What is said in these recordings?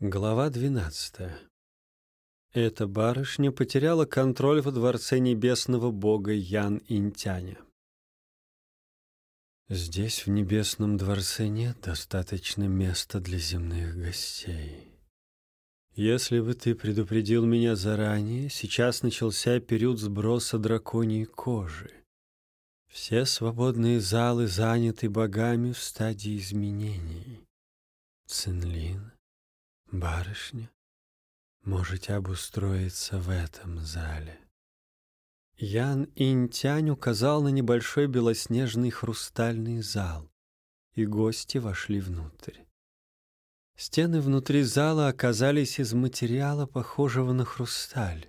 Глава 12. Эта барышня потеряла контроль во дворце небесного бога Ян Интяня. Здесь, в небесном дворце, нет достаточно места для земных гостей. Если бы ты предупредил меня заранее, сейчас начался период сброса драконьей кожи. Все свободные залы заняты богами в стадии изменений. Цинлин — Барышня, можете обустроиться в этом зале. Ян Интянь указал на небольшой белоснежный хрустальный зал, и гости вошли внутрь. Стены внутри зала оказались из материала, похожего на хрусталь.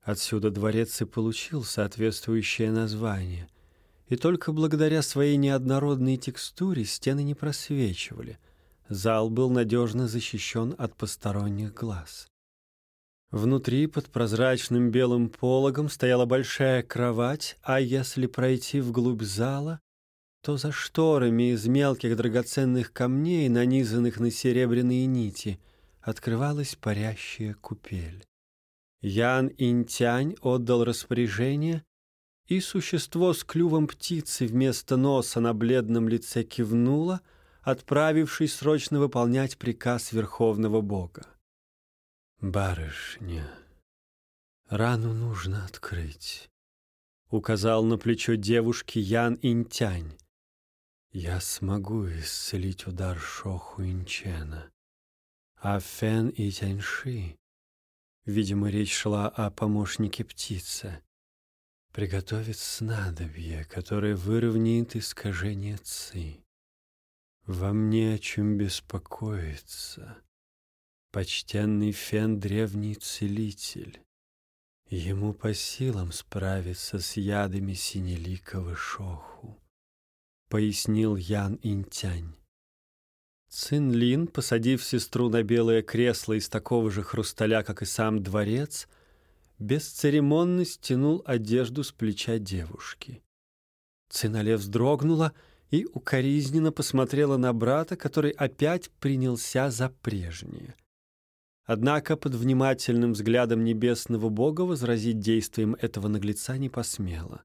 Отсюда дворец и получил соответствующее название. И только благодаря своей неоднородной текстуре стены не просвечивали — Зал был надежно защищен от посторонних глаз. Внутри под прозрачным белым пологом стояла большая кровать, а если пройти вглубь зала, то за шторами из мелких драгоценных камней, нанизанных на серебряные нити, открывалась парящая купель. Ян Интянь отдал распоряжение, и существо с клювом птицы вместо носа на бледном лице кивнуло — отправившись срочно выполнять приказ Верховного Бога. «Барышня, рану нужно открыть», — указал на плечо девушки Ян Интянь. «Я смогу исцелить удар Шоху Инчена, а Фен и Тяньши, видимо, речь шла о помощнике птицы, приготовит снадобье, которое выровняет искажение ци. Вам не о чем беспокоиться. Почтенный Фен — древний целитель. Ему по силам справиться с ядами синеликого шоху, — пояснил Ян Интянь. Цин Лин, посадив сестру на белое кресло из такого же хрусталя, как и сам дворец, бесцеремонно стянул одежду с плеча девушки. Цинале вздрогнула — и укоризненно посмотрела на брата, который опять принялся за прежнее. Однако под внимательным взглядом небесного бога возразить действием этого наглеца не посмела.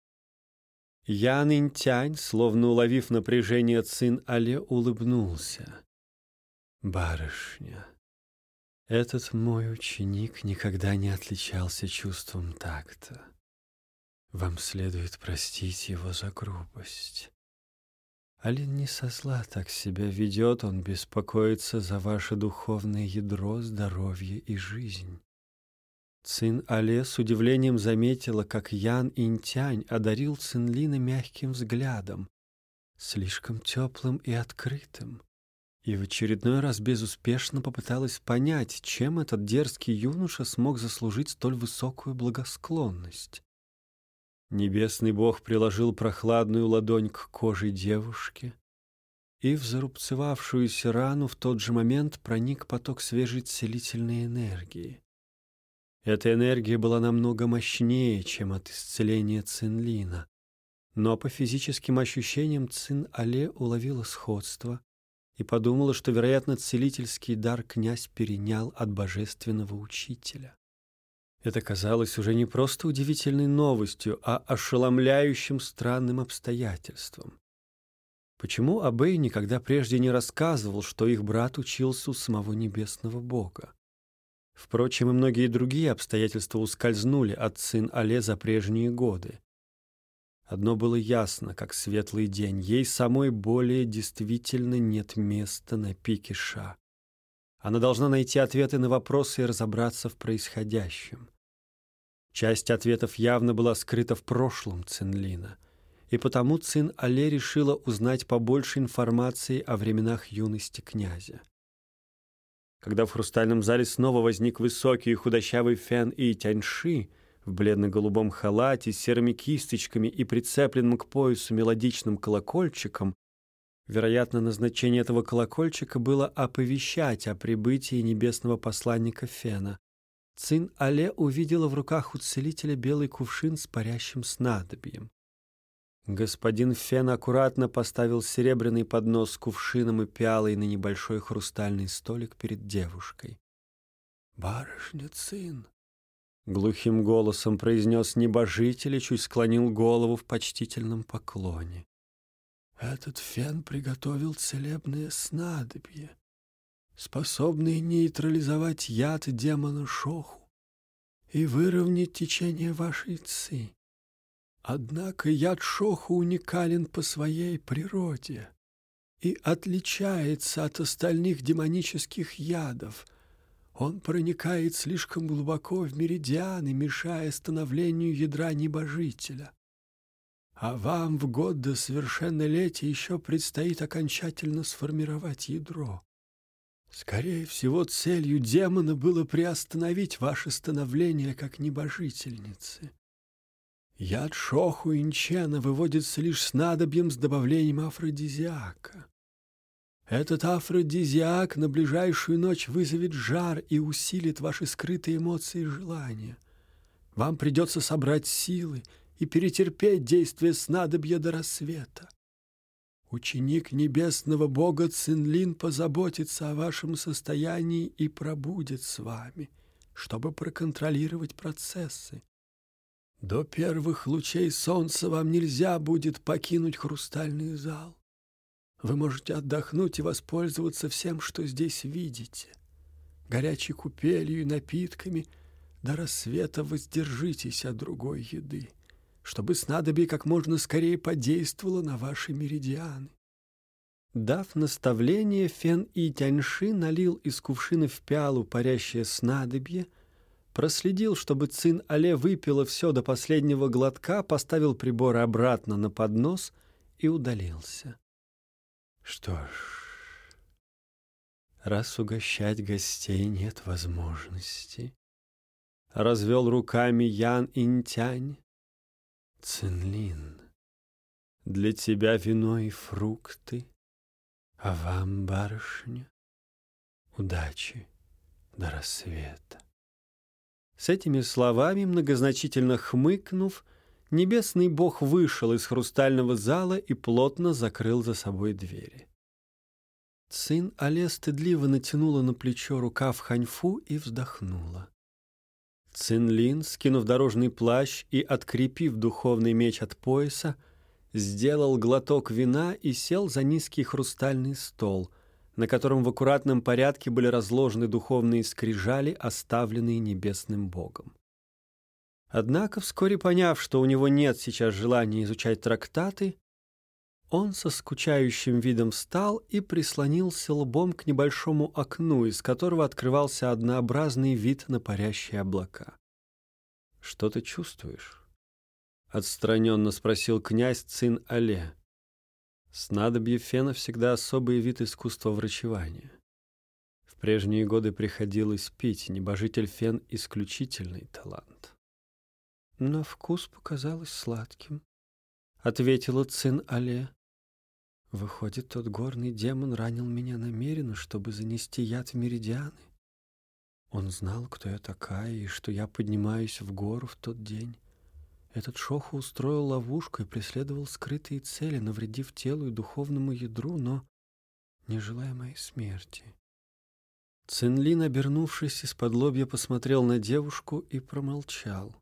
Ян Интянь, словно уловив напряжение Цин Але, улыбнулся. «Барышня, этот мой ученик никогда не отличался чувством такта. Вам следует простить его за грубость. Алин не со зла так себя ведет, он беспокоится за ваше духовное ядро, здоровье и жизнь. Цин Але с удивлением заметила, как Ян Интянь одарил Цинлина мягким взглядом, слишком теплым и открытым, и в очередной раз безуспешно попыталась понять, чем этот дерзкий юноша смог заслужить столь высокую благосклонность. Небесный бог приложил прохладную ладонь к коже девушки, и в зарубцевавшуюся рану в тот же момент проник поток свежей целительной энергии. Эта энергия была намного мощнее, чем от исцеления Цинлина, но по физическим ощущениям Цин Але уловила сходство и подумала, что, вероятно, целительский дар князь перенял от божественного учителя. Это казалось уже не просто удивительной новостью, а ошеломляющим странным обстоятельством. Почему Абей никогда прежде не рассказывал, что их брат учился у самого небесного Бога? Впрочем, и многие другие обстоятельства ускользнули от сын Але за прежние годы. Одно было ясно, как светлый день, ей самой более действительно нет места на пике Ша. Она должна найти ответы на вопросы и разобраться в происходящем. Часть ответов явно была скрыта в прошлом Цинлина, и потому Цин Але решила узнать побольше информации о временах юности князя. Когда в хрустальном зале снова возник высокий и худощавый Фэн и Тяньши в бледно-голубом халате с серыми кисточками и прицепленным к поясу мелодичным колокольчиком, вероятно, назначение этого колокольчика было оповещать о прибытии небесного посланника Фена, Цин Але увидела в руках у целителя белый кувшин с парящим снадобьем. Господин Фен аккуратно поставил серебряный поднос с кувшином и пиалой на небольшой хрустальный столик перед девушкой. «Барышня, сын!» Глухим голосом произнес небожитель и чуть склонил голову в почтительном поклоне. «Этот фен приготовил целебное снадобье, способное нейтрализовать яд демона Шоху и выровнять течение вашей ци. Однако яд Шоху уникален по своей природе и отличается от остальных демонических ядов. Он проникает слишком глубоко в меридианы, мешая становлению ядра небожителя. А вам в год до совершеннолетия еще предстоит окончательно сформировать ядро. Скорее всего, целью демона было приостановить ваше становление как небожительницы. Яд шоху инчена выводится лишь снадобьем с добавлением афродизиака. Этот афродизиак на ближайшую ночь вызовет жар и усилит ваши скрытые эмоции и желания. Вам придется собрать силы и перетерпеть действие снадобья до рассвета. Ученик небесного бога Цинлин позаботится о вашем состоянии и пробудет с вами, чтобы проконтролировать процессы. До первых лучей солнца вам нельзя будет покинуть хрустальный зал. Вы можете отдохнуть и воспользоваться всем, что здесь видите. Горячей купелью и напитками до рассвета воздержитесь от другой еды, чтобы снадобье как можно скорее подействовало на ваши меридианы. Дав наставление, Фен и Тяньши налил из кувшина в пиалу парящее снадобье — проследил, чтобы Цин Але выпила все до последнего глотка, поставил приборы обратно на поднос и удалился. Что ж, раз угощать гостей нет возможности, развел руками Ян Интянь. Цинлин, для тебя вино и фрукты, а вам, барышня, удачи до рассвета. С этими словами, многозначительно хмыкнув, небесный бог вышел из хрустального зала и плотно закрыл за собой двери. Цин Але стыдливо натянула на плечо рукав ханьфу и вздохнула. Цин Лин, скинув дорожный плащ и открепив духовный меч от пояса, сделал глоток вина и сел за низкий хрустальный стол, на котором в аккуратном порядке были разложены духовные скрижали, оставленные небесным Богом. Однако, вскоре поняв, что у него нет сейчас желания изучать трактаты, он со скучающим видом встал и прислонился лбом к небольшому окну, из которого открывался однообразный вид на парящие облака. «Что ты чувствуешь?» — отстраненно спросил князь Цин Але. Снадобье фена всегда особый вид искусства врачевания. В прежние годы приходилось пить, небожитель фен — исключительный талант. Но вкус показалось сладким, — ответила Цин Але. Выходит, тот горный демон ранил меня намеренно, чтобы занести яд в меридианы. Он знал, кто я такая, и что я поднимаюсь в гору в тот день. Этот Шоху устроил ловушку и преследовал скрытые цели, навредив телу и духовному ядру, но не желая моей смерти. Цинлин, обернувшись из-под лобья, посмотрел на девушку и промолчал.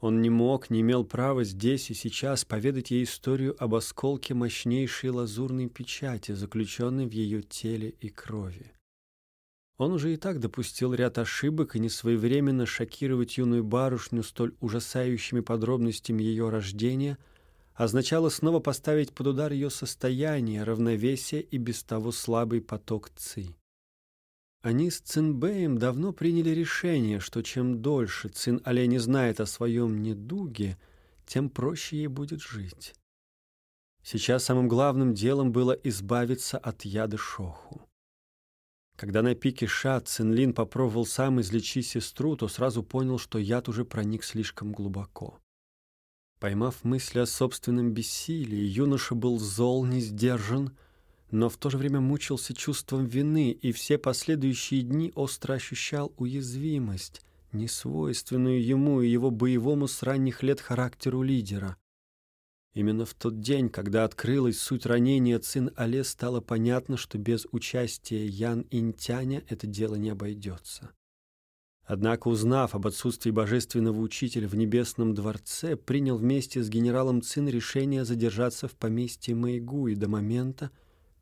Он не мог, не имел права здесь и сейчас поведать ей историю об осколке мощнейшей лазурной печати, заключенной в ее теле и крови. Он уже и так допустил ряд ошибок, и несвоевременно шокировать юную барышню столь ужасающими подробностями ее рождения означало снова поставить под удар ее состояние, равновесие и без того слабый поток ци. Они с Цинбеем давно приняли решение, что чем дольше Цин Але не знает о своем недуге, тем проще ей будет жить. Сейчас самым главным делом было избавиться от яда Шоху. Когда на пике Ша Цинлин попробовал сам излечить сестру, то сразу понял, что яд уже проник слишком глубоко. Поймав мысли о собственном бессилии, юноша был зол, не сдержан, но в то же время мучился чувством вины и все последующие дни остро ощущал уязвимость, несвойственную ему и его боевому с ранних лет характеру лидера. Именно в тот день, когда открылась суть ранения Цин Але, стало понятно, что без участия Ян Интяня это дело не обойдется. Однако, узнав об отсутствии божественного учителя в Небесном дворце, принял вместе с генералом Цин решение задержаться в поместье Мэйгуи до момента,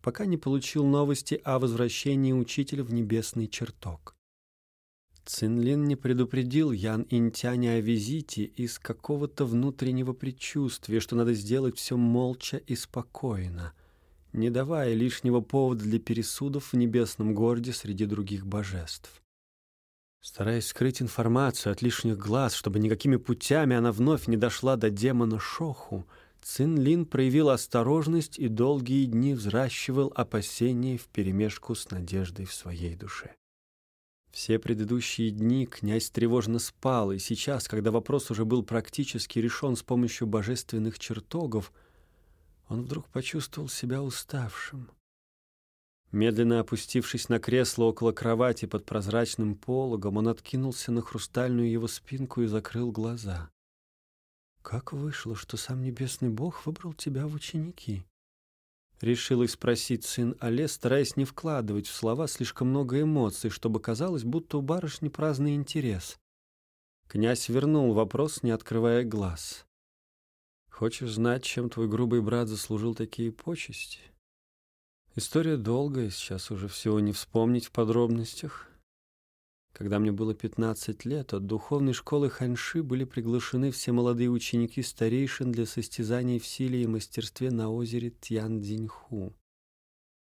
пока не получил новости о возвращении учителя в Небесный чертог. Цинлин не предупредил Ян Интяня о визите из какого-то внутреннего предчувствия, что надо сделать все молча и спокойно, не давая лишнего повода для пересудов в небесном городе среди других божеств. Стараясь скрыть информацию от лишних глаз, чтобы никакими путями она вновь не дошла до демона Шоху, Цинлин проявил осторожность и долгие дни взращивал опасения вперемешку с надеждой в своей душе. Все предыдущие дни князь тревожно спал, и сейчас, когда вопрос уже был практически решен с помощью божественных чертогов, он вдруг почувствовал себя уставшим. Медленно опустившись на кресло около кровати под прозрачным пологом, он откинулся на хрустальную его спинку и закрыл глаза. «Как вышло, что сам Небесный Бог выбрал тебя в ученики?» Решил спросить сын Але, стараясь не вкладывать в слова слишком много эмоций, чтобы казалось, будто у барышни праздный интерес. Князь вернул вопрос, не открывая глаз. «Хочешь знать, чем твой грубый брат заслужил такие почести?» История долгая, сейчас уже всего не вспомнить в подробностях. Когда мне было 15 лет, от духовной школы Ханьши были приглашены все молодые ученики старейшин для состязаний в силе и мастерстве на озере Тьян-Дзиньху.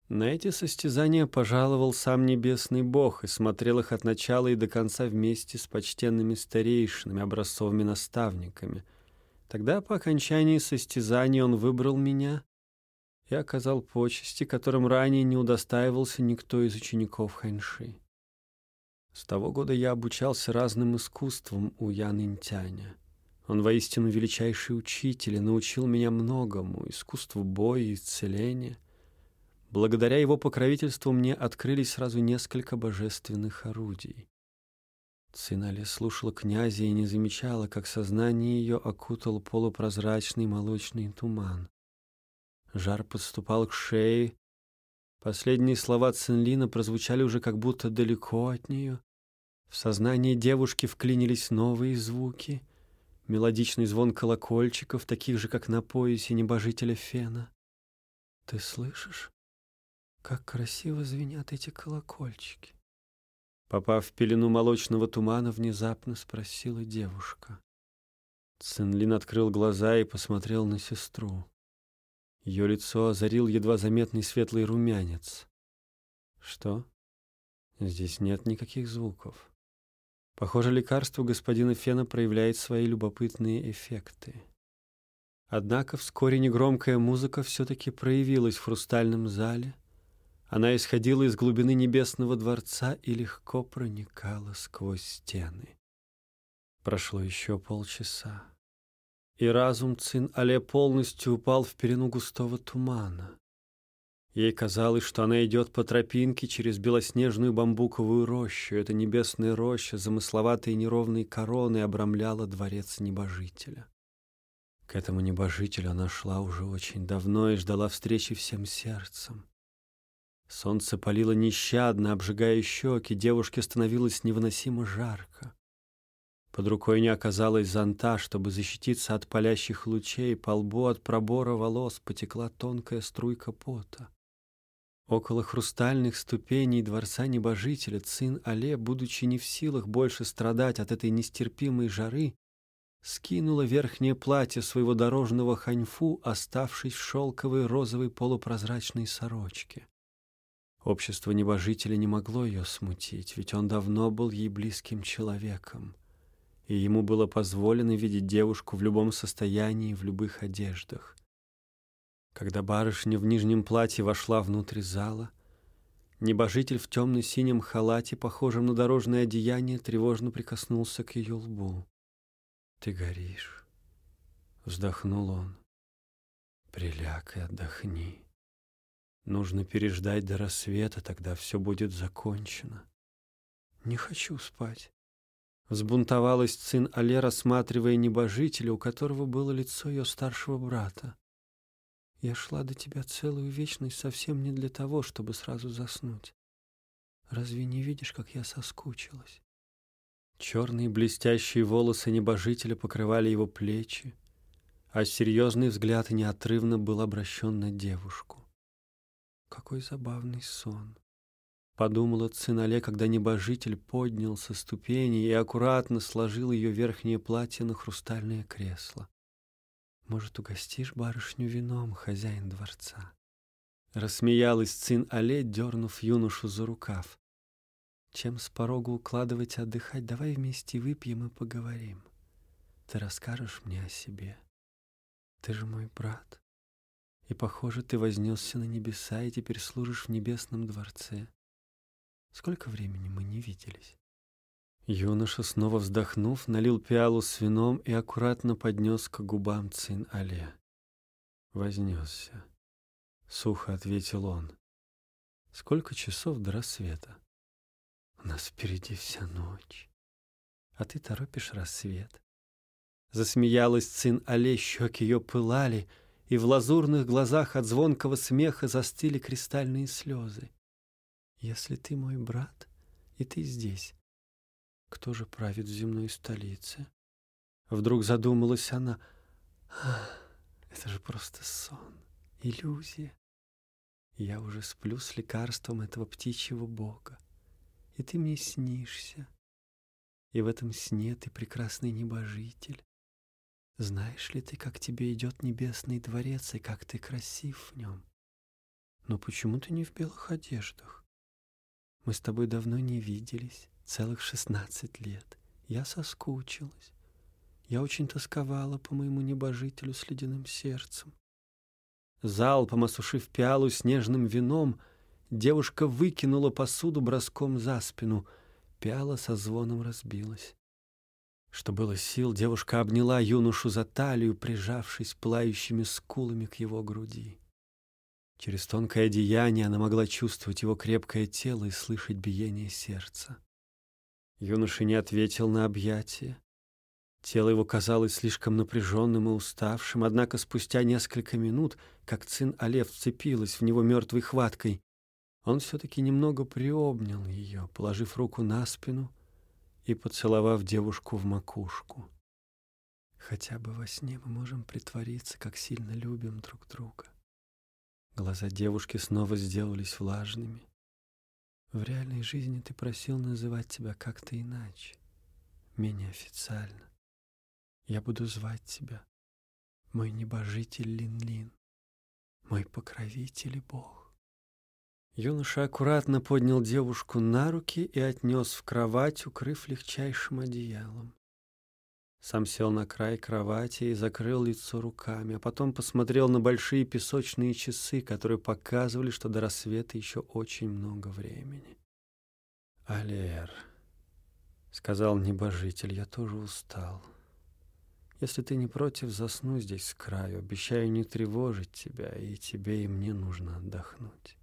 На эти состязания пожаловал сам Небесный Бог и смотрел их от начала и до конца вместе с почтенными старейшинами, образцовыми наставниками. Тогда по окончании состязаний он выбрал меня и оказал почести, которым ранее не удостаивался никто из учеников Ханьши. С того года я обучался разным искусствам у Ян Интяня. Он воистину величайший учитель и научил меня многому — искусству боя и исцеления. Благодаря его покровительству мне открылись сразу несколько божественных орудий. Цинале слушала князя и не замечала, как сознание ее окутал полупрозрачный молочный туман. Жар подступал к шее, Последние слова Цинлина прозвучали уже как будто далеко от нее. В сознание девушки вклинились новые звуки, мелодичный звон колокольчиков, таких же, как на поясе небожителя Фена. «Ты слышишь, как красиво звенят эти колокольчики?» Попав в пелену молочного тумана, внезапно спросила девушка. Цинлин открыл глаза и посмотрел на сестру. Ее лицо озарил едва заметный светлый румянец. Что? Здесь нет никаких звуков. Похоже, лекарство господина Фена проявляет свои любопытные эффекты. Однако вскоре негромкая музыка все-таки проявилась в хрустальном зале. Она исходила из глубины небесного дворца и легко проникала сквозь стены. Прошло еще полчаса и разум Цин-Але полностью упал в перену густого тумана. Ей казалось, что она идет по тропинке через белоснежную бамбуковую рощу. Эта небесная роща, замысловатой неровной короной, обрамляла дворец небожителя. К этому небожителю она шла уже очень давно и ждала встречи всем сердцем. Солнце палило нещадно, обжигая щеки, девушке становилось невыносимо жарко. Под рукой не оказалось зонта, чтобы защититься от палящих лучей, по лбу от пробора волос потекла тонкая струйка пота. Около хрустальных ступеней дворца небожителя Цин Але, будучи не в силах больше страдать от этой нестерпимой жары, скинула верхнее платье своего дорожного ханьфу, оставшись в шелковой розовой полупрозрачной сорочке. Общество небожителя не могло ее смутить, ведь он давно был ей близким человеком и ему было позволено видеть девушку в любом состоянии, в любых одеждах. Когда барышня в нижнем платье вошла внутрь зала, небожитель в темно-синем халате, похожем на дорожное одеяние, тревожно прикоснулся к ее лбу. «Ты горишь», — вздохнул он. «Приляг и отдохни. Нужно переждать до рассвета, тогда все будет закончено». «Не хочу спать», Взбунтовалась сын Але, рассматривая небожителя, у которого было лицо ее старшего брата. Я шла до тебя целую вечность совсем не для того, чтобы сразу заснуть. Разве не видишь, как я соскучилась? Черные блестящие волосы небожителя покрывали его плечи, а серьезный взгляд неотрывно был обращен на девушку. Какой забавный сон! Подумала Цинале, когда небожитель поднял со ступени и аккуратно сложил ее верхнее платье на хрустальное кресло. «Может, угостишь барышню вином, хозяин дворца?» Рассмеялась Цин Але, дернув юношу за рукав. «Чем с порога укладывать отдыхать, давай вместе выпьем и поговорим. Ты расскажешь мне о себе. Ты же мой брат. И, похоже, ты вознесся на небеса и теперь служишь в небесном дворце. Сколько времени мы не виделись?» Юноша, снова вздохнув, налил пиалу с вином и аккуратно поднес к губам цин Але. Вознесся. Сухо ответил он. «Сколько часов до рассвета?» «У нас впереди вся ночь, а ты торопишь рассвет». Засмеялась цин Але, щеки ее пылали, и в лазурных глазах от звонкого смеха застыли кристальные слезы. Если ты мой брат, и ты здесь, кто же правит в земной столице? Вдруг задумалась она. Это же просто сон, иллюзия. Я уже сплю с лекарством этого птичьего бога, и ты мне снишься. И в этом сне ты прекрасный небожитель. Знаешь ли ты, как тебе идет небесный дворец и как ты красив в нем? Но почему ты не в белых одеждах? Мы с тобой давно не виделись, целых шестнадцать лет. Я соскучилась. Я очень тосковала по моему небожителю с ледяным сердцем. Залпом осушив пиалу снежным вином, девушка выкинула посуду броском за спину. Пиала со звоном разбилась. Что было сил, девушка обняла юношу за талию, прижавшись пылающими скулами к его груди. Через тонкое одеяние она могла чувствовать его крепкое тело и слышать биение сердца. Юноша не ответил на объятие. Тело его казалось слишком напряженным и уставшим, однако спустя несколько минут, как цин Олев вцепилась в него мертвой хваткой, он все-таки немного приобнял ее, положив руку на спину и поцеловав девушку в макушку. Хотя бы во сне мы можем притвориться, как сильно любим друг друга. Глаза девушки снова сделались влажными. В реальной жизни ты просил называть тебя как-то иначе, менее официально. Я буду звать тебя, мой небожитель Лин-Лин, мой покровитель и Бог. Юноша аккуратно поднял девушку на руки и отнес в кровать, укрыв легчайшим одеялом. Сам сел на край кровати и закрыл лицо руками, а потом посмотрел на большие песочные часы, которые показывали, что до рассвета еще очень много времени. «Алер», — сказал небожитель, — «я тоже устал. Если ты не против, засну здесь с краю. Обещаю не тревожить тебя, и тебе и мне нужно отдохнуть».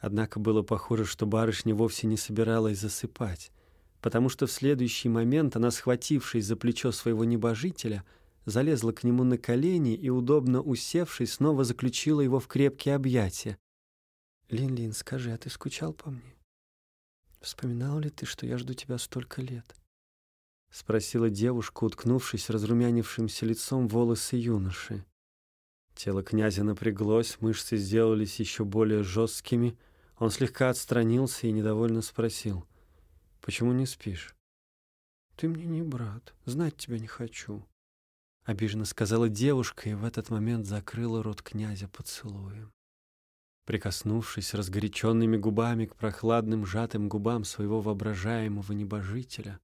Однако было похоже, что барышня вовсе не собиралась засыпать потому что в следующий момент она, схватившись за плечо своего небожителя, залезла к нему на колени и, удобно усевшись, снова заключила его в крепкие объятия. «Лин-Лин, скажи, а ты скучал по мне? Вспоминал ли ты, что я жду тебя столько лет?» — спросила девушка, уткнувшись разрумянившимся лицом волосы юноши. Тело князя напряглось, мышцы сделались еще более жесткими. Он слегка отстранился и недовольно спросил — Почему не спишь? Ты мне не брат, знать тебя не хочу. Обиженно сказала девушка и в этот момент закрыла рот князя поцелуем. Прикоснувшись разгоряченными губами к прохладным сжатым губам своего воображаемого небожителя,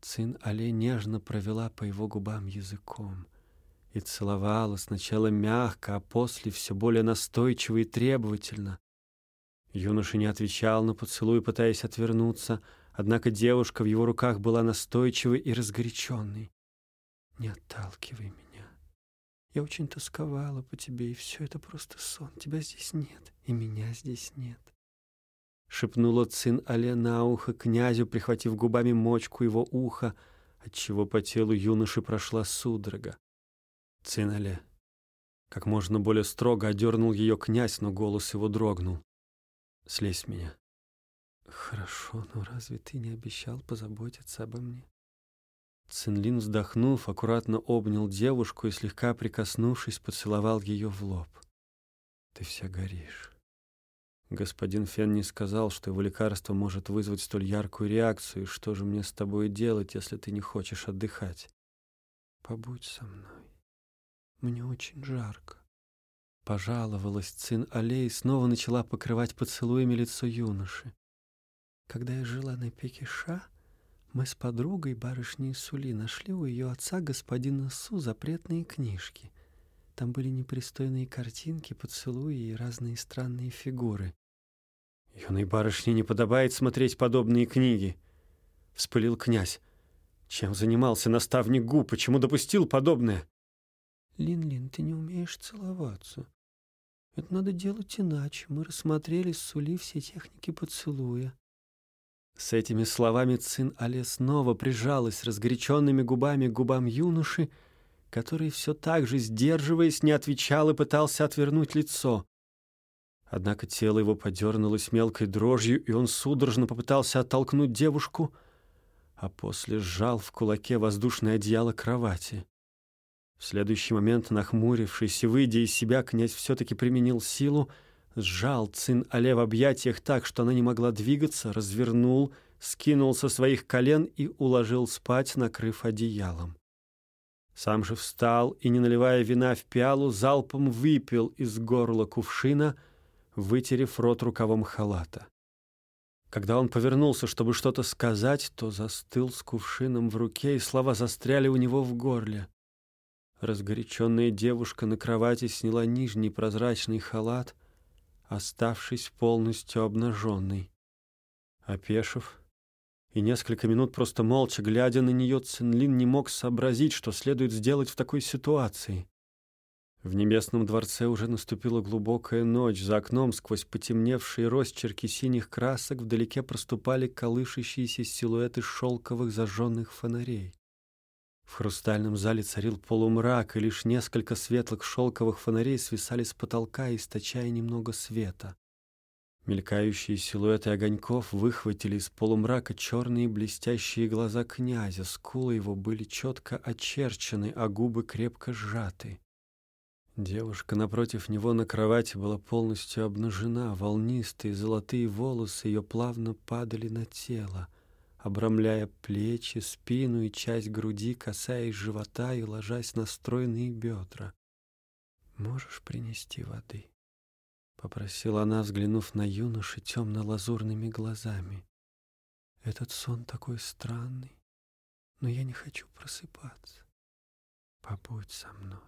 Цин Але нежно провела по его губам языком и целовала сначала мягко, а после все более настойчиво и требовательно. Юноша не отвечал на поцелуй, пытаясь отвернуться — Однако девушка в его руках была настойчивой и разгоряченной. «Не отталкивай меня. Я очень тосковала по тебе, и все это просто сон. Тебя здесь нет, и меня здесь нет. — шепнула Цин Але на ухо князю, прихватив губами мочку его уха, отчего по телу юноши прошла судорога. Цин Але. Как можно более строго одернул ее князь, но голос его дрогнул. «Слезь с меня». «Хорошо, но разве ты не обещал позаботиться обо мне?» Цинлин, вздохнув, аккуратно обнял девушку и, слегка прикоснувшись, поцеловал ее в лоб. «Ты вся горишь». Господин Фен не сказал, что его лекарство может вызвать столь яркую реакцию, и что же мне с тобой делать, если ты не хочешь отдыхать? Побудь со мной. Мне очень жарко. Пожаловалась Цин Аллей и снова начала покрывать поцелуями лицо юноши. Когда я жила на Пекиша, мы с подругой барышней Сули нашли у ее отца господина Су запретные книжки. Там были непристойные картинки, поцелуи и разные странные фигуры. «Юной барышне не подобает смотреть подобные книги», — вспылил князь. «Чем занимался наставник Гу? Почему допустил подобное?» «Лин-Лин, ты не умеешь целоваться. Это надо делать иначе. Мы рассмотрели с Сули все техники поцелуя». С этими словами Цин Але снова прижалась разгоряченными губами к губам юноши, который все так же, сдерживаясь, не отвечал и пытался отвернуть лицо. Однако тело его подернулось мелкой дрожью, и он судорожно попытался оттолкнуть девушку, а после сжал в кулаке воздушное одеяло кровати. В следующий момент, нахмурившись и выйдя из себя, князь все-таки применил силу — сжал Цин Але в объятиях так, что она не могла двигаться, развернул, скинул со своих колен и уложил спать, накрыв одеялом. Сам же встал и, не наливая вина в пиалу, залпом выпил из горла кувшина, вытерев рот рукавом халата. Когда он повернулся, чтобы что-то сказать, то застыл с кувшином в руке, и слова застряли у него в горле. Разгоряченная девушка на кровати сняла нижний прозрачный халат — оставшись полностью обнаженной. Опешив и несколько минут просто молча глядя на нее, Цинлин не мог сообразить, что следует сделать в такой ситуации. В небесном дворце уже наступила глубокая ночь. За окном сквозь потемневшие росчерки синих красок вдалеке проступали колышащиеся силуэты шелковых зажженных фонарей. В хрустальном зале царил полумрак, и лишь несколько светлых шелковых фонарей свисали с потолка, источая немного света. Мелькающие силуэты огоньков выхватили из полумрака черные блестящие глаза князя, скулы его были четко очерчены, а губы крепко сжаты. Девушка напротив него на кровати была полностью обнажена, волнистые золотые волосы ее плавно падали на тело — обрамляя плечи, спину и часть груди, касаясь живота и ложась на стройные бедра. «Можешь принести воды?» — попросила она, взглянув на юношу темно-лазурными глазами. «Этот сон такой странный, но я не хочу просыпаться. Побудь со мной».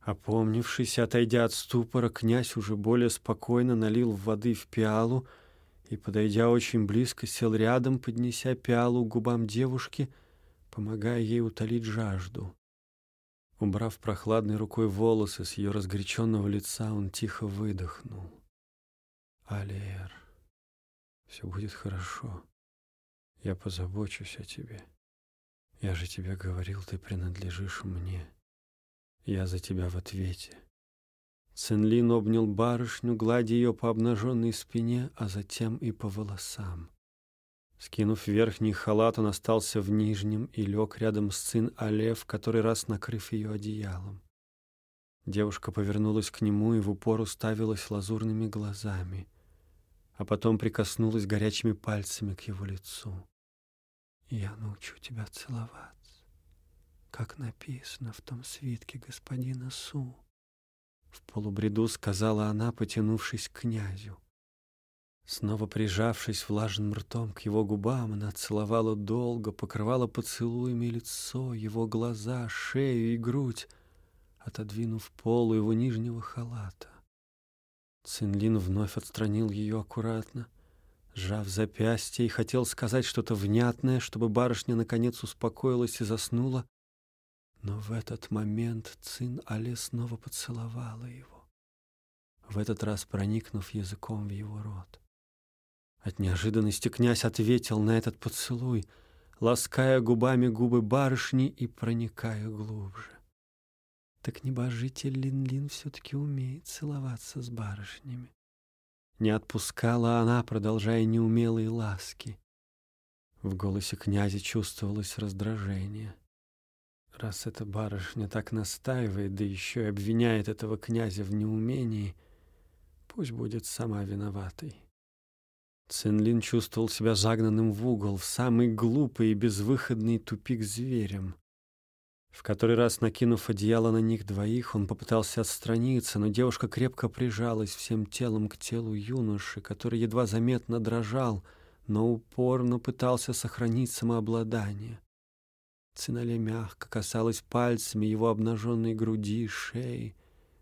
Опомнившись, отойдя от ступора, князь уже более спокойно налил воды в пиалу, и, подойдя очень близко, сел рядом, поднеся пиалу к губам девушки, помогая ей утолить жажду. Убрав прохладной рукой волосы с ее разгоряченного лица, он тихо выдохнул. «Алиэр, все будет хорошо. Я позабочусь о тебе. Я же тебе говорил, ты принадлежишь мне. Я за тебя в ответе. Цинлин обнял барышню, гладя ее по обнаженной спине, а затем и по волосам. Скинув верхний халат, он остался в нижнем и лег рядом с Цин Але, который раз накрыв ее одеялом. Девушка повернулась к нему и в упор уставилась лазурными глазами, а потом прикоснулась горячими пальцами к его лицу. «Я научу тебя целоваться, как написано в том свитке господина Су», в полубреду сказала она, потянувшись к князю. Снова прижавшись влажным ртом к его губам, она целовала долго, покрывала поцелуями лицо, его глаза, шею и грудь, отодвинув полу его нижнего халата. Цинлин вновь отстранил ее аккуратно, сжав запястье и хотел сказать что-то внятное, чтобы барышня наконец успокоилась и заснула, но в этот момент Цин Але снова поцеловала его, в этот раз проникнув языком в его рот. От неожиданности князь ответил на этот поцелуй, лаская губами губы барышни и проникая глубже. Так небожитель Лин-Лин все-таки умеет целоваться с барышнями. Не отпускала она, продолжая неумелые ласки. В голосе князя чувствовалось раздражение. Раз эта барышня так настаивает, да еще и обвиняет этого князя в неумении, пусть будет сама виноватой. Цинлин чувствовал себя загнанным в угол, в самый глупый и безвыходный тупик зверем. В который раз, накинув одеяло на них двоих, он попытался отстраниться, но девушка крепко прижалась всем телом к телу юноши, который едва заметно дрожал, но упорно пытался сохранить самообладание. Цинале мягко касалась пальцами его обнаженной груди, шеи,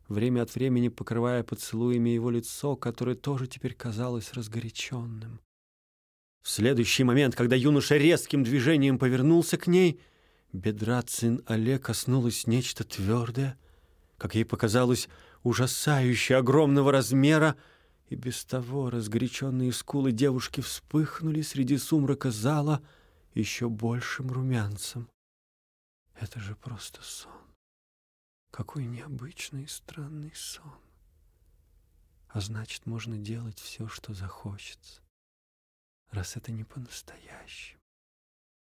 время от времени покрывая поцелуями его лицо, которое тоже теперь казалось разгоряченным. В следующий момент, когда юноша резким движением повернулся к ней, бедра Цин Але коснулось нечто твердое, как ей показалось, ужасающе огромного размера, и без того разгоряченные скулы девушки вспыхнули среди сумрака зала еще большим румянцем. Это же просто сон. Какой необычный и странный сон. А значит, можно делать все, что захочется, раз это не по-настоящему.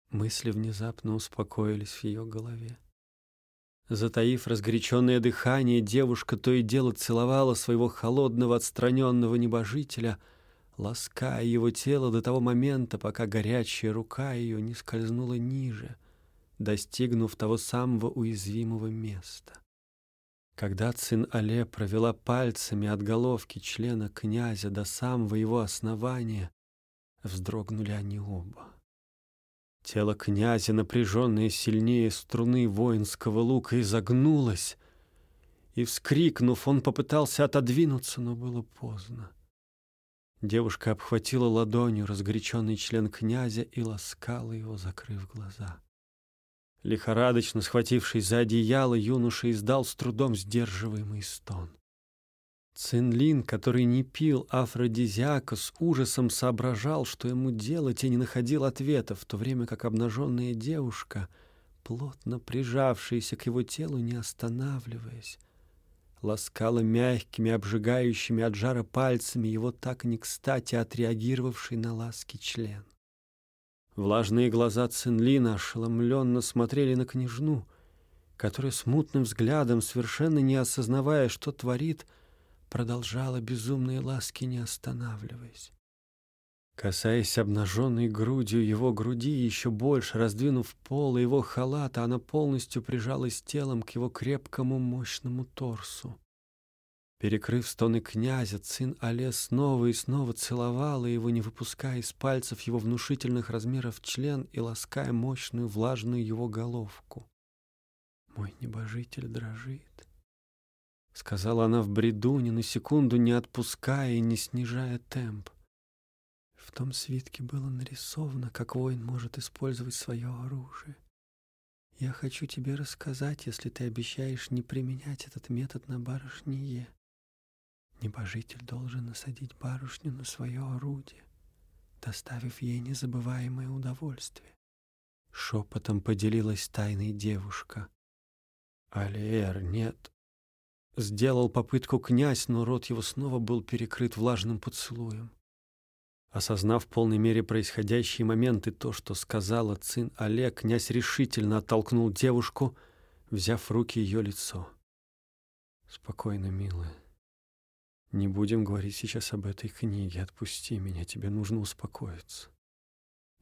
Мысли внезапно успокоились в ее голове. Затаив разгоряченное дыхание, девушка то и дело целовала своего холодного, отстраненного небожителя, лаская его тело до того момента, пока горячая рука ее не скользнула ниже, достигнув того самого уязвимого места. Когда Цин Але провела пальцами от головки члена князя до самого его основания, вздрогнули они оба. Тело князя, напряженное сильнее струны воинского лука, изогнулось, и, вскрикнув, он попытался отодвинуться, но было поздно. Девушка обхватила ладонью разгоряченный член князя и ласкала его, закрыв глаза. Лихорадочно схватившись за одеяло, юноша издал с трудом сдерживаемый стон. Цинлин, который не пил афродизиака, с ужасом соображал, что ему делать, и не находил ответа, в то время как обнаженная девушка, плотно прижавшаяся к его телу, не останавливаясь, ласкала мягкими, обжигающими от жара пальцами его так не кстати отреагировавший на ласки член. Влажные глаза Цинлина ошеломленно смотрели на княжну, которая смутным взглядом, совершенно не осознавая, что творит, продолжала безумные ласки, не останавливаясь. Касаясь обнаженной грудью его груди, еще больше раздвинув пол его халата, она полностью прижалась телом к его крепкому мощному торсу. Перекрыв стоны князя, сын Але снова и снова целовала его, не выпуская из пальцев его внушительных размеров член и лаская мощную влажную его головку. «Мой небожитель дрожит», — сказала она в бреду, ни на секунду не отпуская и не снижая темп. В том свитке было нарисовано, как воин может использовать свое оружие. Я хочу тебе рассказать, если ты обещаешь не применять этот метод на барышне Небожитель должен насадить барышню на свое орудие, доставив ей незабываемое удовольствие. Шепотом поделилась тайной девушка. Алиэр, нет. Сделал попытку князь, но рот его снова был перекрыт влажным поцелуем. Осознав в полной мере происходящие моменты то, что сказала Цин Олег, князь решительно оттолкнул девушку, взяв в руки ее лицо. «Спокойно, милая. Не будем говорить сейчас об этой книге. Отпусти меня, тебе нужно успокоиться.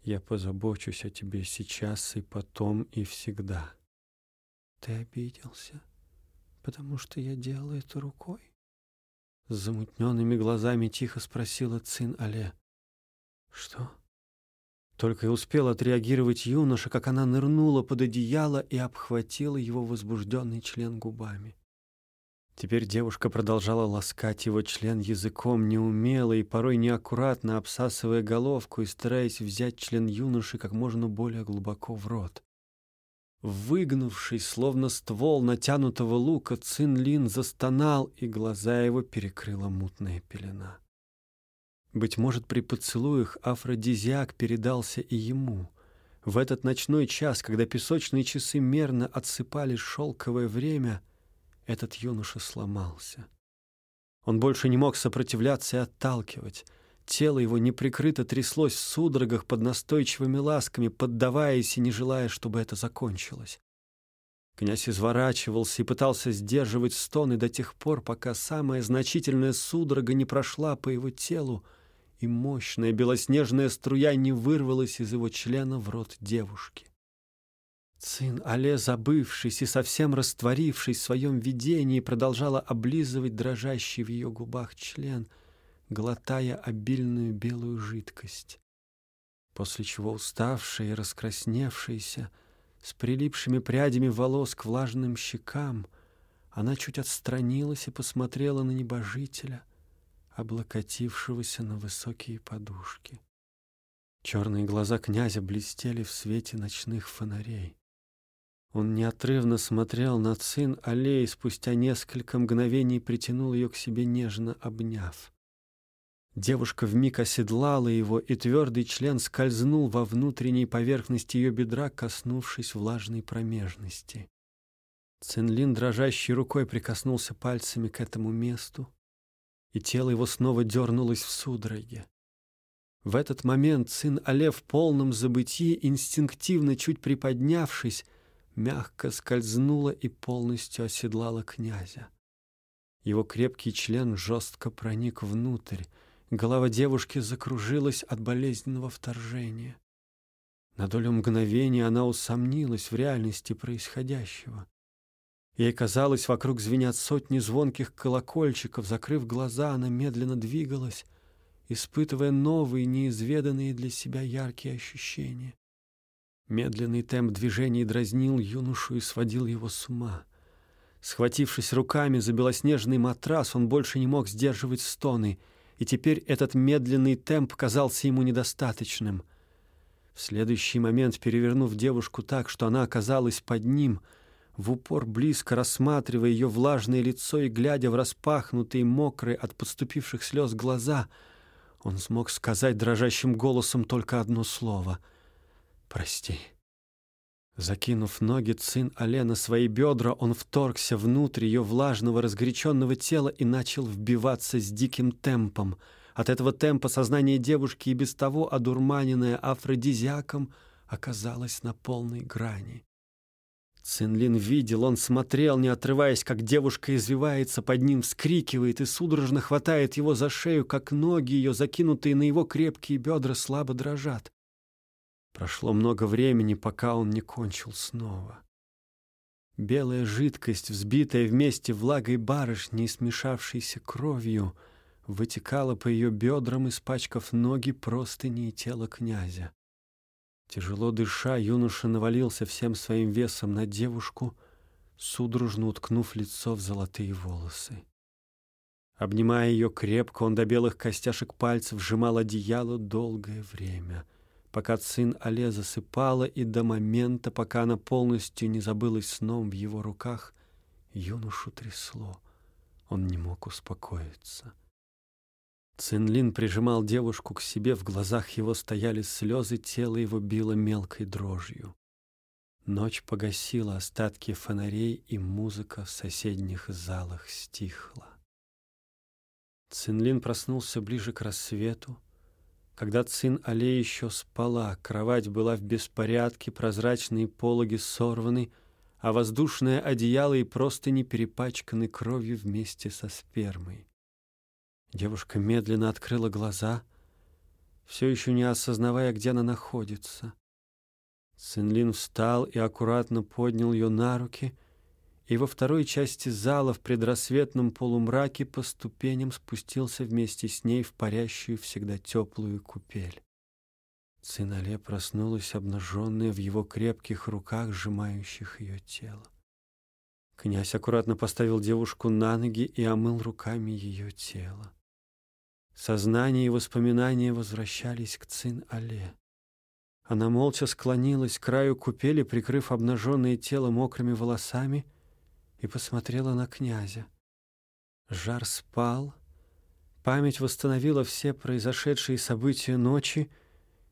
Я позабочусь о тебе сейчас и потом и всегда. Ты обиделся, потому что я делала это рукой? С замутненными глазами тихо спросила Цин Але. Что? Только и успел отреагировать юноша, как она нырнула под одеяло и обхватила его возбужденный член губами. Теперь девушка продолжала ласкать его член языком неумело и порой неаккуратно обсасывая головку и стараясь взять член юноши как можно более глубоко в рот. Выгнувшись, словно ствол натянутого лука, Цин Лин застонал, и глаза его перекрыла мутная пелена. Быть может, при поцелуях афродизиак передался и ему. В этот ночной час, когда песочные часы мерно отсыпали шелковое время, этот юноша сломался. Он больше не мог сопротивляться и отталкивать. Тело его неприкрыто тряслось в судорогах под настойчивыми ласками, поддаваясь и не желая, чтобы это закончилось. Князь изворачивался и пытался сдерживать стоны до тех пор, пока самая значительная судорога не прошла по его телу, и мощная белоснежная струя не вырвалась из его члена в рот девушки. Сын Але, забывшись и совсем растворившись в своем видении, продолжала облизывать дрожащий в ее губах член, глотая обильную белую жидкость. После чего уставшая и раскрасневшаяся, с прилипшими прядями волос к влажным щекам, она чуть отстранилась и посмотрела на небожителя, облокотившегося на высокие подушки. Черные глаза князя блестели в свете ночных фонарей. Он неотрывно смотрел на сын аллеи, спустя несколько мгновений притянул ее к себе, нежно обняв. Девушка вмиг оседлала его, и твердый член скользнул во внутренней поверхности ее бедра, коснувшись влажной промежности. Цинлин дрожащей рукой прикоснулся пальцами к этому месту, и тело его снова дернулось в судороге. В этот момент сын Але в полном забытии, инстинктивно чуть приподнявшись, мягко скользнула и полностью оседлала князя. Его крепкий член жестко проник внутрь, Голова девушки закружилась от болезненного вторжения. На долю мгновения она усомнилась в реальности происходящего. Ей казалось, вокруг звенят сотни звонких колокольчиков. Закрыв глаза, она медленно двигалась, испытывая новые, неизведанные для себя яркие ощущения. Медленный темп движений дразнил юношу и сводил его с ума. Схватившись руками за белоснежный матрас, он больше не мог сдерживать стоны — и теперь этот медленный темп казался ему недостаточным. В следующий момент, перевернув девушку так, что она оказалась под ним, в упор близко рассматривая ее влажное лицо и глядя в распахнутые, мокрые от подступивших слез глаза, он смог сказать дрожащим голосом только одно слово — «Прости». Закинув ноги цин Але на свои бедра, он вторгся внутрь ее влажного, разгоряченного тела и начал вбиваться с диким темпом. От этого темпа сознание девушки и без того одурманенное афродизиаком оказалось на полной грани. Цинлин видел, он смотрел, не отрываясь, как девушка извивается под ним, вскрикивает и судорожно хватает его за шею, как ноги ее, закинутые на его крепкие бедра, слабо дрожат. Прошло много времени, пока он не кончил снова. Белая жидкость, взбитая вместе влагой барышни и смешавшейся кровью, вытекала по ее бедрам, испачкав ноги, простыни и тело князя. Тяжело дыша, юноша навалился всем своим весом на девушку, судорожно уткнув лицо в золотые волосы. Обнимая ее крепко, он до белых костяшек пальцев сжимал одеяло долгое время — пока сын Але засыпала, и до момента, пока она полностью не забылась сном в его руках, юношу трясло. Он не мог успокоиться. Цинлин прижимал девушку к себе, в глазах его стояли слезы, тело его било мелкой дрожью. Ночь погасила остатки фонарей, и музыка в соседних залах стихла. Цинлин проснулся ближе к рассвету, когда сын Але еще спала, кровать была в беспорядке, прозрачные пологи сорваны, а воздушное одеяло и просто не перепачканы кровью вместе со спермой. Девушка медленно открыла глаза, все еще не осознавая, где она находится. Сын Лин встал и аккуратно поднял ее на руки — и во второй части зала в предрассветном полумраке по ступеням спустился вместе с ней в парящую всегда теплую купель. Цинале проснулась, обнаженная в его крепких руках, сжимающих ее тело. Князь аккуратно поставил девушку на ноги и омыл руками ее тело. Сознание и воспоминания возвращались к Цин-Але. Она молча склонилась к краю купели, прикрыв обнаженное тело мокрыми волосами — и посмотрела на князя. Жар спал, Память восстановила все произошедшие события ночи,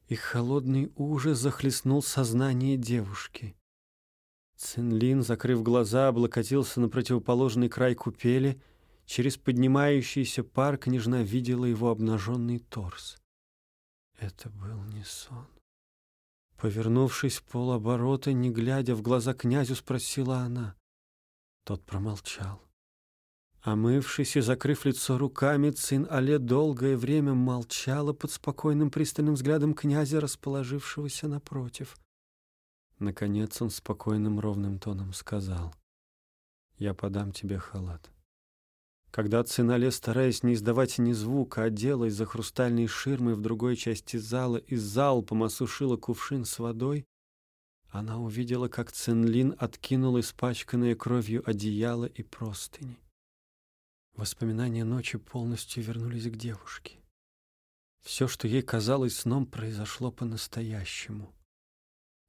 и холодный ужас захлестнул сознание девушки. Цинлин, закрыв глаза, облокотился на противоположный край купели. Через поднимающийся пар княжна видела его обнаженный торс. Это был не сон. Повернувшись полоборота, не глядя в глаза князю, спросила она. Тот промолчал. Омывшись и закрыв лицо руками, сын Але долгое время молчала под спокойным пристальным взглядом князя, расположившегося напротив. Наконец он спокойным ровным тоном сказал, «Я подам тебе халат». Когда Цинале, стараясь не издавать ни звука, оделась за хрустальной ширмой в другой части зала и залпом осушила кувшин с водой, она увидела, как Цинлин откинул испачканное кровью одеяло и простыни. Воспоминания ночи полностью вернулись к девушке. Все, что ей казалось сном, произошло по-настоящему.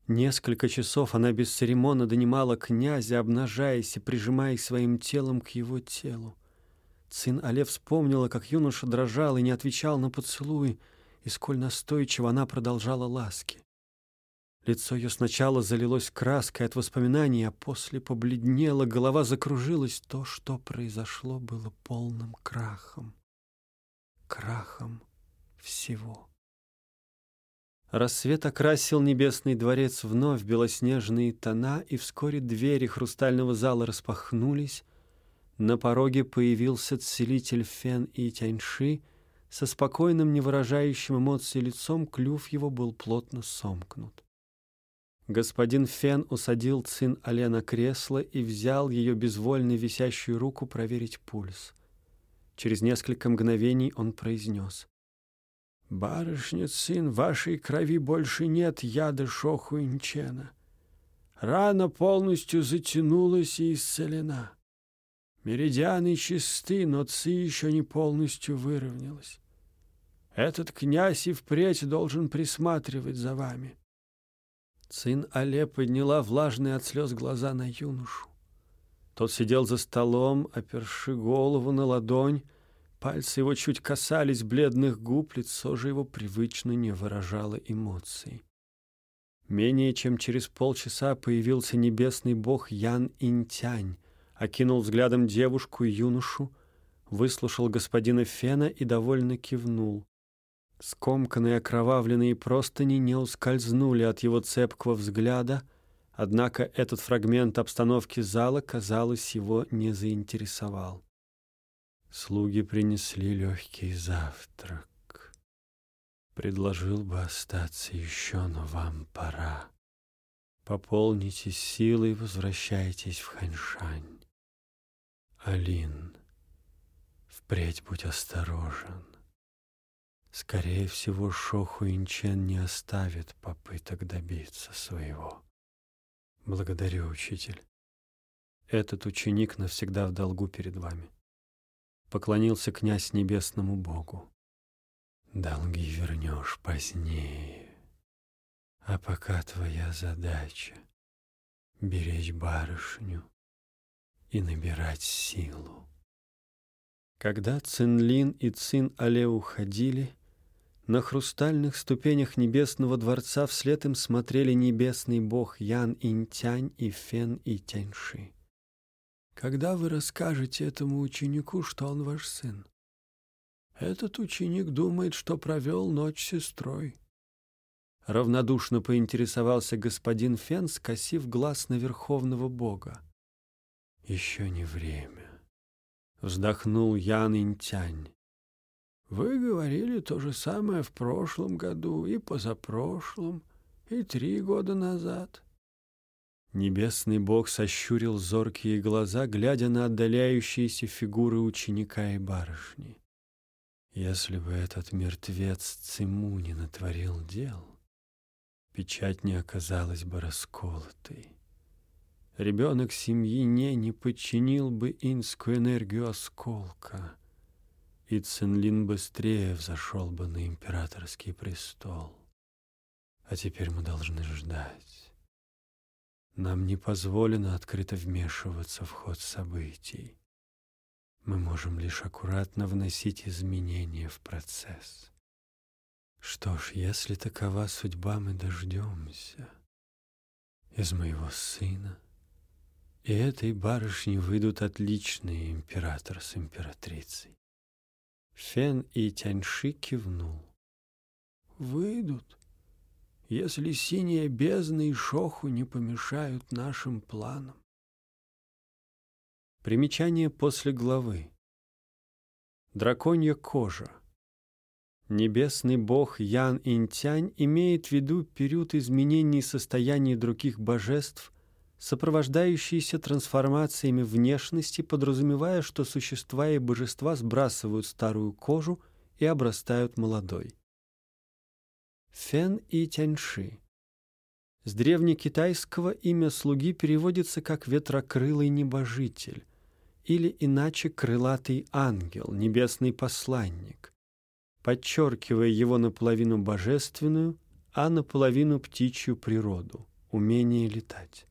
Несколько часов она бесцеремонно донимала князя, обнажаясь и прижимаясь своим телом к его телу. Сын Але вспомнила, как юноша дрожал и не отвечал на поцелуй, и сколь настойчиво она продолжала ласки. Лицо ее сначала залилось краской от воспоминаний, а после побледнело, голова закружилась. То, что произошло, было полным крахом. Крахом всего. Рассвет окрасил небесный дворец вновь в белоснежные тона, и вскоре двери хрустального зала распахнулись. На пороге появился целитель Фен и Тяньши. Со спокойным, не выражающим эмоций лицом, клюв его был плотно сомкнут. Господин Фен усадил Цин Але на кресло и взял ее безвольно висящую руку проверить пульс. Через несколько мгновений он произнес. «Барышня, сын, вашей крови больше нет яда Шоху Инчена. Рана полностью затянулась и исцелена. Меридианы чисты, но ци еще не полностью выровнялась. Этот князь и впредь должен присматривать за вами». Сын Але подняла влажные от слез глаза на юношу. Тот сидел за столом, оперши голову на ладонь. Пальцы его чуть касались бледных губ, лицо же его привычно не выражало эмоций. Менее чем через полчаса появился небесный бог Ян Интянь, окинул взглядом девушку и юношу, выслушал господина Фена и довольно кивнул. Скомканные окровавленные простыни не ускользнули от его цепкого взгляда, однако этот фрагмент обстановки зала, казалось, его не заинтересовал. Слуги принесли легкий завтрак. Предложил бы остаться еще, но вам пора. Пополните силы и возвращайтесь в Ханьшань. Алин, впредь будь осторожен. Скорее всего, Шоху Инчен не оставит попыток добиться своего. Благодарю, учитель. Этот ученик навсегда в долгу перед вами. Поклонился князь небесному Богу. Долги вернешь позднее. А пока твоя задача — беречь барышню и набирать силу. Когда Цинлин и Цин Але уходили, на хрустальных ступенях небесного дворца вслед им смотрели небесный бог Ян Интянь и Фен и Тяньши. «Когда вы расскажете этому ученику, что он ваш сын?» «Этот ученик думает, что провел ночь с сестрой». Равнодушно поинтересовался господин Фен, скосив глаз на верховного бога. «Еще не время», — вздохнул Ян Интянь. Вы говорили то же самое в прошлом году и позапрошлом, и три года назад. Небесный бог сощурил зоркие глаза, глядя на отдаляющиеся фигуры ученика и барышни. Если бы этот мертвец Циму не натворил дел, печать не оказалась бы расколотой. Ребенок семьи не не подчинил бы инскую энергию осколка — и Цинлин быстрее взошел бы на императорский престол. А теперь мы должны ждать. Нам не позволено открыто вмешиваться в ход событий. Мы можем лишь аккуратно вносить изменения в процесс. Что ж, если такова судьба, мы дождемся. Из моего сына и этой барышни выйдут отличные император с императрицей. Фен и Тяньши кивнул. Выйдут, если синяя бездна и шоху не помешают нашим планам. Примечание после главы. Драконья кожа. Небесный бог Ян Интянь имеет в виду период изменений состояний других божеств, сопровождающиеся трансформациями внешности, подразумевая, что существа и божества сбрасывают старую кожу и обрастают молодой. Фен и Тяньши. С древнекитайского имя слуги переводится как «ветрокрылый небожитель», или иначе крылатый ангел, небесный посланник, подчеркивая его наполовину божественную, а наполовину птичью природу, умение летать.